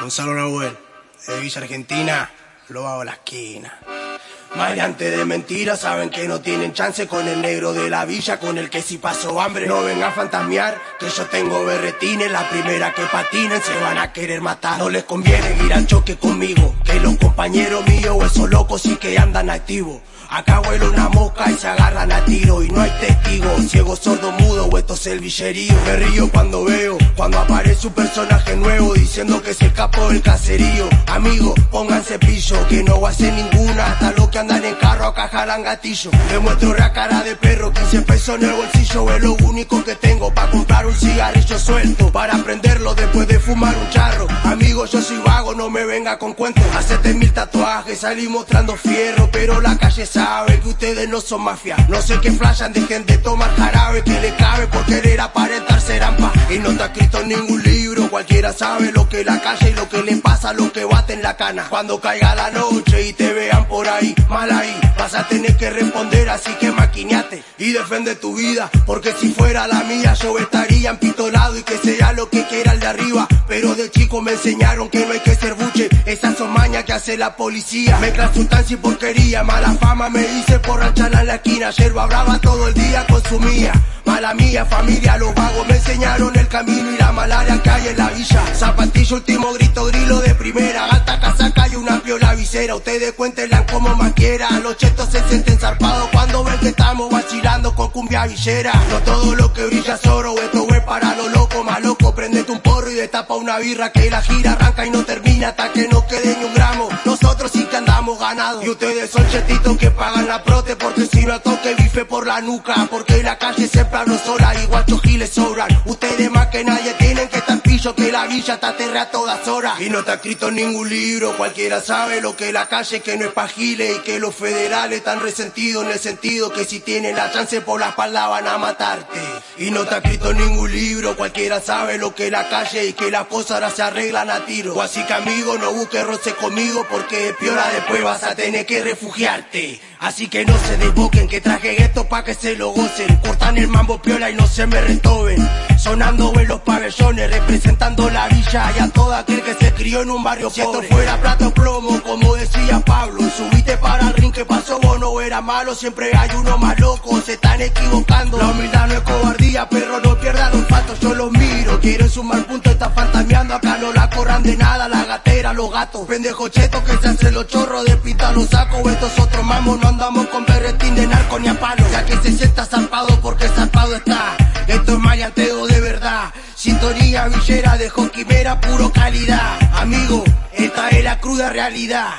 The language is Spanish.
Gonzalo Nahuel, de Villa Argentina, lo hago a la esquina. Maleante de mentiras, saben que no tienen chance con el negro de la villa, con el que si paso hambre no ven a fantasmear, que yo tengo berretines, la primera que patinen se van a querer matar. No les conviene ir al choque conmigo, que los compañeros míos esos locos sí que andan activos. Acá huele una mosca y se agarran a tiro y no hay testigos, ciego, sordo, mudo o esto es el villerío. Me río cuando veo, cuando aparece un personaje nuevo diciendo que se escapó del caserío. Amigos, pónganse pillo, que no va a hacer ninguna, hasta lo que andan en carro acá jalan gatillo. Le muestro la cara de perro, 15 pesos en el bolsillo, es lo único que tengo para comprar un cigarrillo suelto, para prenderlo después de fumar un charro. Amigos, yo soy vago, no me venga con cuentos. Hacete mil tatuajes, salí mostrando fierro, pero la calle sabe que ustedes no son mafia. No sé qué flashan, dejen de tomar jarabe que le cabe por querer aparentar ser ampa. Y no está escrito ningún libro, cualquiera sabe lo que la calle y lo que le pasa a los que baten la cana. Cuando caiga la noche y te vean por ahí, mal ahí, vas a tener que responder, así que maquineate y defiende tu vida. Porque si fuera la mía, yo estaría empitolado y que sea lo que quiera el de arriba. Pero de chico me enseñaron que no hay que ser buche, esa son maña que hace la policía. Mezcla sustancia y porquería, mala fama me hice por en la esquina. Yerba brava todo el día consumía. Mala mía, familia, los vagos me enseñaron el camino y la malaria que hay en la villa. Zapatillo, último grito, grilo de primera. Gata, casaca y una piola visera. Ustedes cuéntenla como más quieran. Los chetos se sienten zarpados cuando ven que estamos vacilando con cumbia villera. No todo lo que brilla es oro, esto es para los locos, más loco. Prendete un porro y destapa una birra que la gira arranca y no termina hasta que no quede ni un Y ustedes son chetitos que pagan la prote porque si no toque bife por la nuca. Porque la calle siempre hablo sola guachos giles sobran. Ustedes más que nadie tienen que estar que la villa está terra a todas horas. Y no está escrito en ningún libro, cualquiera sabe lo que la calle que no es pa' giles y que los federales están resentidos en el sentido que si tienen la chance por la espalda van a matarte. Y no está escrito en ningún libro, cualquiera sabe lo que la calle y que las cosas ahora se arreglan a tiro. O así que amigo, no busques roce conmigo porque piola después vas a tener que refugiarte. Así que no se desboquen, que traje esto pa' que se lo gocen. Cortan el mambo piola y no se me retoben. Sonando en los pabellones, representando la villa y a todo aquel que se crió en un barrio si pobre. esto fuera plato plomo, como decía Pablo, subiste para el ring que pasó, vos no era malo, siempre hay uno más loco, se están equivocando. La humildad no es cobardía, perro, no pierda los patos, yo los miro. Quieren sumar puntos, está fantameando, acá no la corran de nada, los gatos. Pendejo cheto que se hace los chorros de pita los sacos, estos otros mamos no andamos con berretín de narco ni a palo. Ya que se sienta zarpado porque zarpado está. Esto es maleanteo de verdad. Sintonía villera de Joquimera, puro calidad. Amigo, esta es la cruda realidad.